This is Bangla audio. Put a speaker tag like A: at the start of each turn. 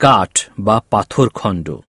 A: কাঠ বা পাথরখণ্ড।